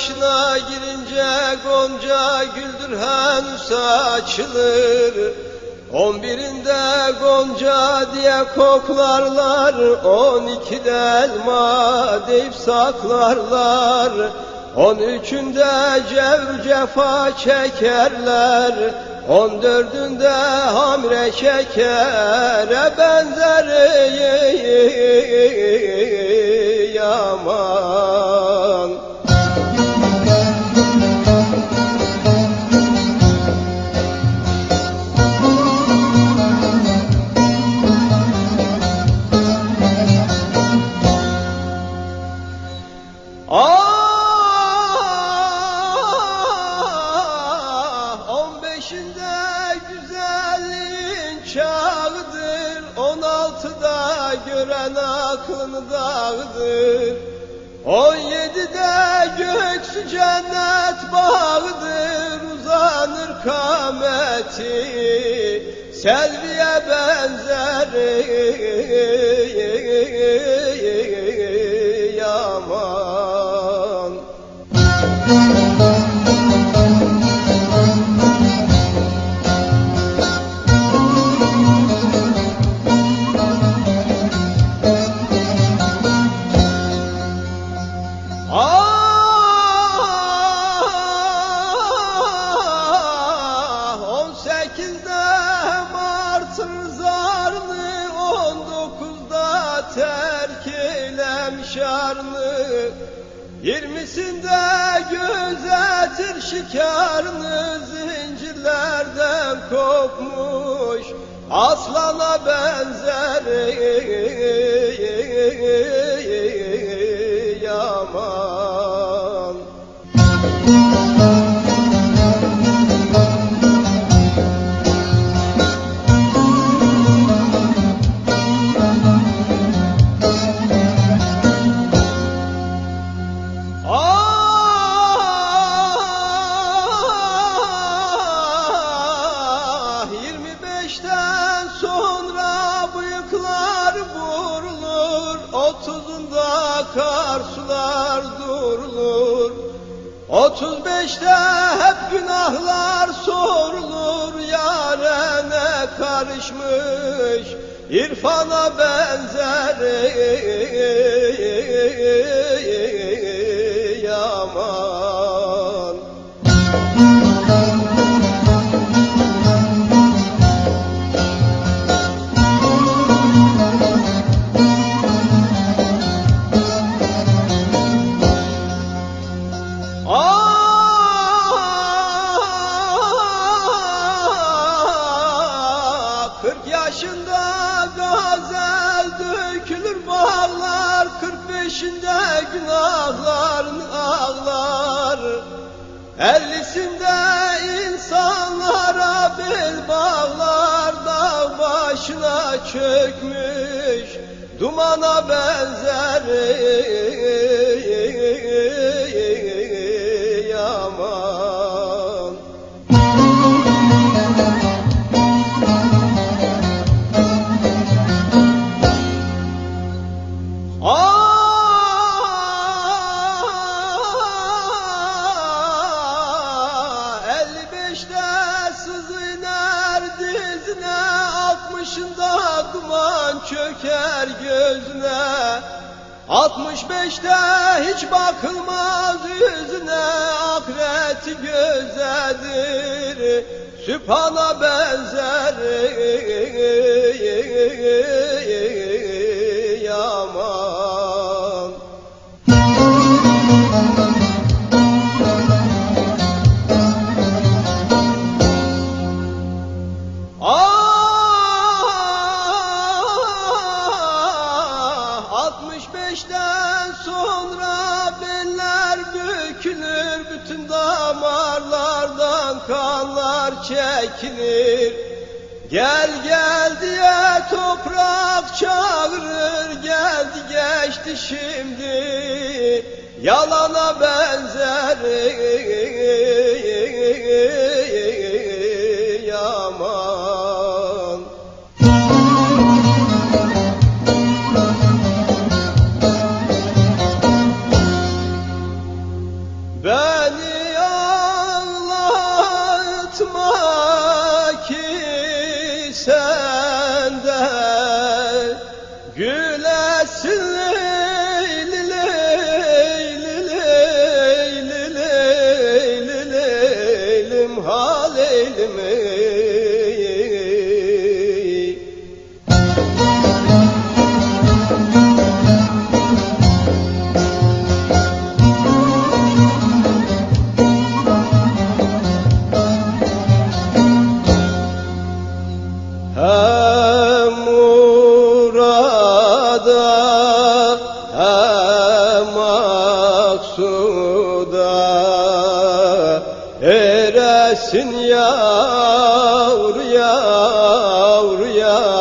başına girince Gonca güldür henüz açılır. On birinde Gonca diye koklarlar, on ikide elma deyip saklarlar. On üçünde cevr cefa çekerler, on dördünde hamre şekere benzeri yaman. Beşinde güzelliğin çağıdır, on altıda gören aklını dağıdır. On yedide göksü cennet bağıdır, uzanır kameti, selviye benzer şarnı, yirmisinde gözetir şikarını, zincirlerden kopmuş, aslana benzer 30'unda kar sular durulur. 35'te hep günahlar sorulur, yarene karışmış, irfana benzer yaman. Ellisinde insanlara bel bağlar Dağ başına çökmüş dumana benzer 60'ında duman çöker gözüne. 65'te hiç bakılmaz yüzüne, ahireti gözedir, sübhana benzer 65'ten sonra beller bükülür, bütün damarlardan kanlar çekilir. Gel gel diye toprak çağırır, geldi geçti şimdi, yalana benzer Bakma ki sende gülesin leyli leyli leyli leyli leylim haleylim murada hem maksuda eresin yavru yavru yavru